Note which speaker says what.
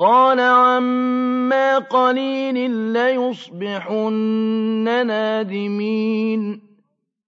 Speaker 1: قَالَ عَمَّا قَلِيلٍ لَّيُصْبِحُنَّ نَادِمِينَ.